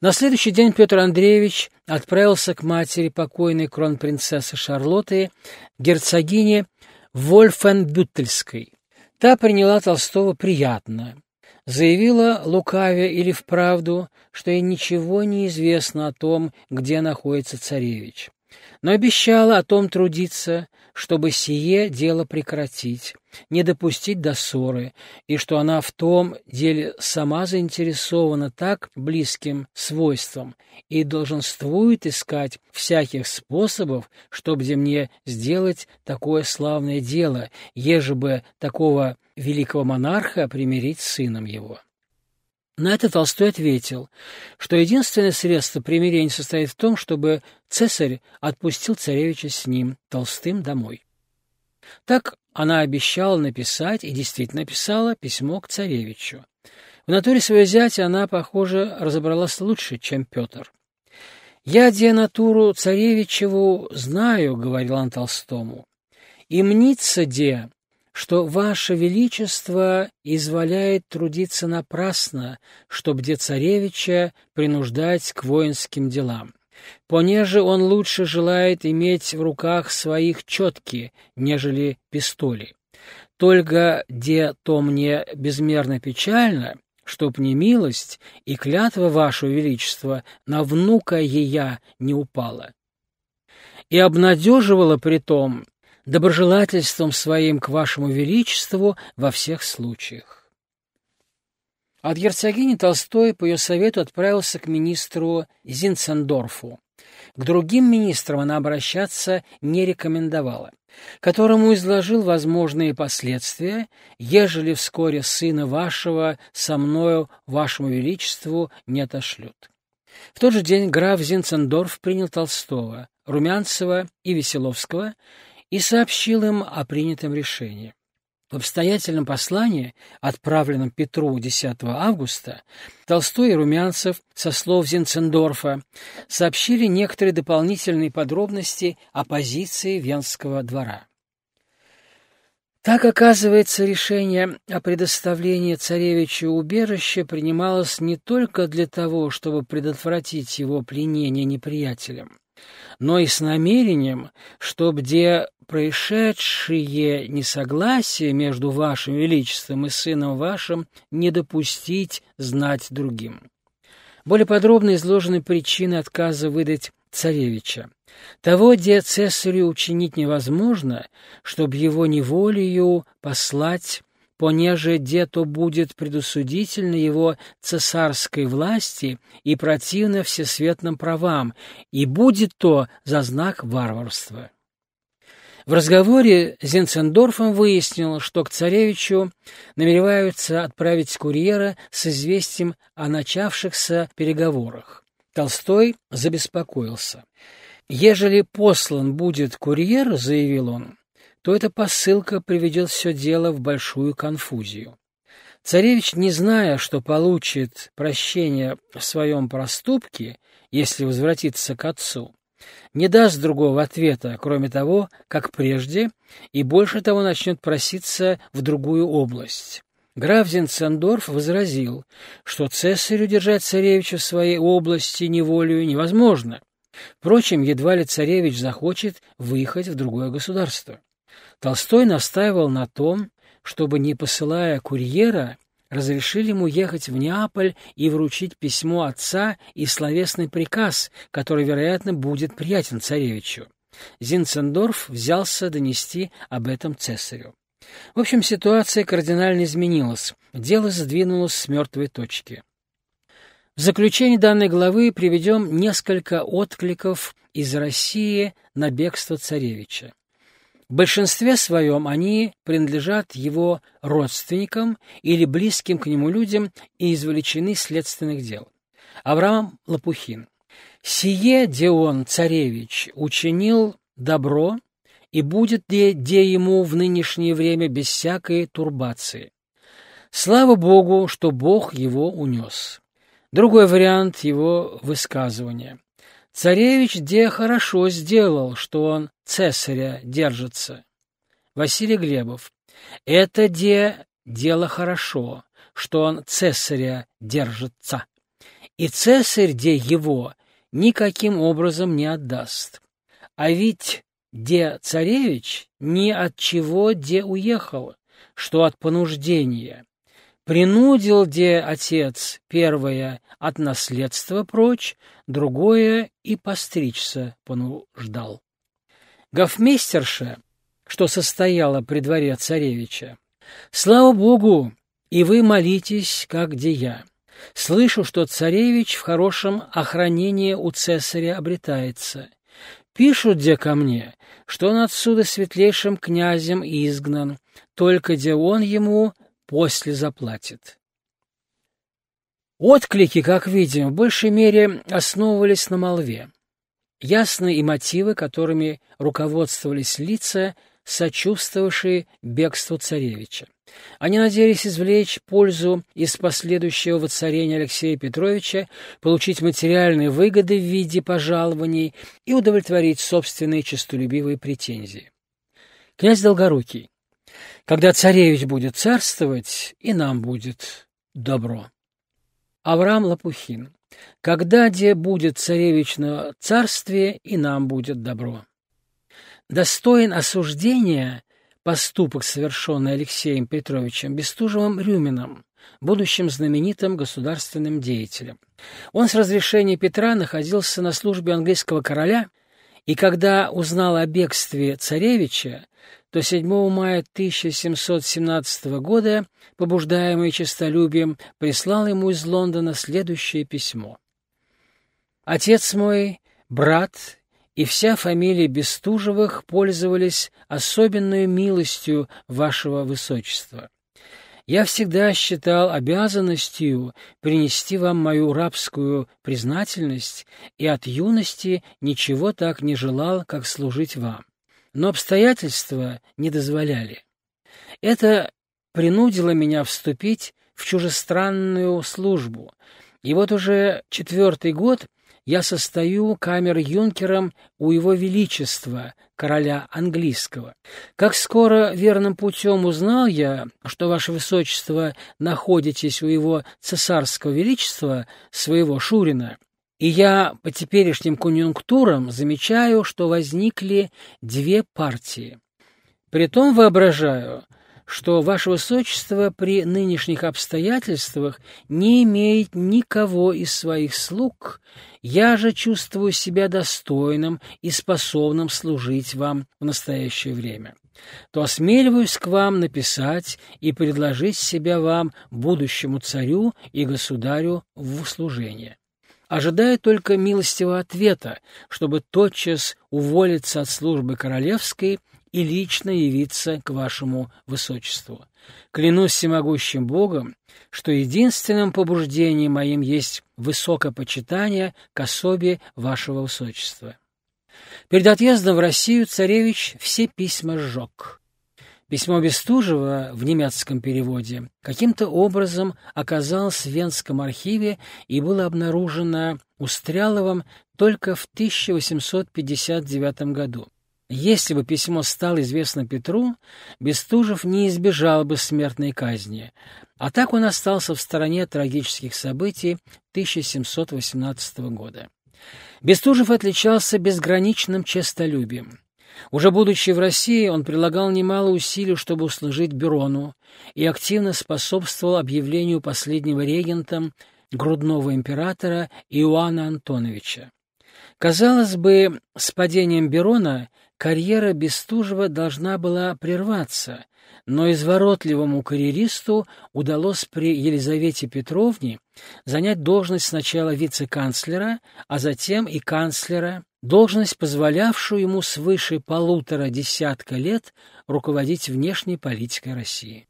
На следующий день Петр Андреевич отправился к матери покойной кронпринцессы Шарлотты, герцогине Вольфенбюттельской. Та приняла Толстого приятно. Заявила лукавя или вправду, что ей ничего не известно о том, где находится царевич но обещала о том трудиться, чтобы сие дело прекратить, не допустить до ссоры, и что она в том деле сама заинтересована так близким свойством и долженствует искать всяких способов, чтобы мне сделать такое славное дело, еже бы такого великого монарха примирить с сыном его. На это Толстой ответил, что единственное средство примирения состоит в том, чтобы цесарь отпустил царевича с ним, Толстым, домой. Так она обещала написать и действительно написала письмо к царевичу. В натуре своей зятя она, похоже, разобралась лучше, чем Петр. «Я де натуру царевичеву знаю», — говорил он Толстому, — «и мнится де, что Ваше Величество изволяет трудиться напрасно, чтоб где царевича принуждать к воинским делам. Понеже он лучше желает иметь в руках своих четки, нежели пистоли. Только где то мне безмерно печально, чтоб не милость и клятва Вашего Величества на внука ея не упала. И обнадеживала при том доброжелательством своим к вашему величеству во всех случаях. От герцогини Толстой по ее совету отправился к министру Зинцендорфу. К другим министрам она обращаться не рекомендовала, которому изложил возможные последствия, ежели вскоре сына вашего со мною вашему величеству не отошлют. В тот же день граф Зинцендорф принял Толстого, Румянцева и Веселовского и сообщил им о принятом решении. В обстоятельном послании, отправленном Петру 10 августа, Толстой и Румянцев со слов Зинцендорфа сообщили некоторые дополнительные подробности о позиции Венского двора. Так, оказывается, решение о предоставлении царевичу убежища принималось не только для того, чтобы предотвратить его пленение неприятелем, но и с намерением, чтоб где происшедшие несогласия между вашим величеством и сыном вашим не допустить знать другим. Более подробно изложены причины отказа выдать царевича. Того, где цесарю учинить невозможно, чтобы его неволею послать понеже дето будет предусудительно его цесарской власти и противно всесветным правам, и будет то за знак варварства. В разговоре с Зенцендорфом выяснил, что к царевичу намереваются отправить курьера с известием о начавшихся переговорах. Толстой забеспокоился. «Ежели послан будет курьер, — заявил он, то эта посылка приведет все дело в большую конфузию. Царевич, не зная, что получит прощение в своем проступке, если возвратится к отцу, не даст другого ответа, кроме того, как прежде, и больше того начнет проситься в другую область. Граф Зенцендорф возразил, что цесарю держать царевича в своей области неволею невозможно. Впрочем, едва ли царевич захочет выехать в другое государство. Толстой настаивал на том, чтобы, не посылая курьера, разрешили ему ехать в Неаполь и вручить письмо отца и словесный приказ, который, вероятно, будет приятен царевичу. Зинцендорф взялся донести об этом цесарю. В общем, ситуация кардинально изменилась, дело сдвинулось с мертвой точки. В заключение данной главы приведем несколько откликов из России на бегство царевича. В большинстве своем они принадлежат его родственникам или близким к нему людям и извлечены следственных дел. Авраам Лопухин. «Сие, де царевич, учинил добро, и будет де, де ему в нынешнее время без всякой турбации. Слава Богу, что Бог его унес». Другой вариант его высказывания. Царевич де хорошо сделал, что он цесаря держится. Василий Глебов. Это де дело хорошо, что он цесаря держится. и цесарь, где его, никаким образом не отдаст. А ведь де царевич ни от чего де уехал, что от понуждения. Принудил де отец первое от наследства прочь, другое и постричься понуждал. Гофмейстерша, что состояла при дворе царевича, «Слава Богу, и вы молитесь, как где я. Слышу, что царевич в хорошем охранении у цесаря обретается. Пишут где ко мне, что он отсюда светлейшим князем изгнан, только где он ему после заплатит. Отклики, как видим, в большей мере основывались на молве. Ясны и мотивы, которыми руководствовались лица, сочувствовавшие бегству царевича. Они надеялись извлечь пользу из последующего воцарения Алексея Петровича, получить материальные выгоды в виде пожалований и удовлетворить собственные честолюбивые претензии. Князь Долгорукий. Когда царевич будет царствовать, и нам будет добро. Авраам Лопухин. Когда где будет царевич на царстве, и нам будет добро. Достоин осуждения поступок, совершенный Алексеем Петровичем Бестужевым-Рюмином, будущим знаменитым государственным деятелем. Он с разрешения Петра находился на службе английского короля, и когда узнал о бегстве царевича, то 7 мая 1717 года, побуждаемый честолюбием, прислал ему из Лондона следующее письмо. «Отец мой, брат и вся фамилия Бестужевых пользовались особенной милостью вашего высочества. Я всегда считал обязанностью принести вам мою рабскую признательность и от юности ничего так не желал, как служить вам. Но обстоятельства не дозволяли. Это принудило меня вступить в чужестранную службу, и вот уже четвертый год я состою камер-юнкером у его величества, короля английского. Как скоро верным путем узнал я, что ваше высочество находитесь у его цесарского величества, своего Шурина, и я по теперешним конъюнктурам замечаю, что возникли две партии. Притом воображаю, что Ваше Высочество при нынешних обстоятельствах не имеет никого из своих слуг, я же чувствую себя достойным и способным служить вам в настоящее время то осмеливаюсь к вам написать и предложить себя вам, будущему царю и государю, в услужение. Ожидая только милостивого ответа, чтобы тотчас уволиться от службы королевской и лично явиться к вашему высочеству. Клянусь всемогущим Богом, что единственным побуждением моим есть высокопочитание к особе вашего высочества. Перед отъездом в Россию царевич все письма сжег. Письмо Бестужева в немецком переводе каким-то образом оказалось в Венском архиве и было обнаружено Устряловым только в 1859 году. Если бы письмо стало известно Петру, Бестужев не избежал бы смертной казни, а так он остался в стороне трагических событий 1718 года. Бестужев отличался безграничным честолюбием. Уже будучи в России, он прилагал немало усилий, чтобы услужить Берону, и активно способствовал объявлению последнего регентом грудного императора Иоанна Антоновича. Казалось бы, с падением Берона карьера Бестужева должна была прерваться, но изворотливому карьеристу удалось при Елизавете Петровне занять должность сначала вице-канцлера, а затем и канцлера, должность, позволявшую ему свыше полутора десятка лет руководить внешней политикой России.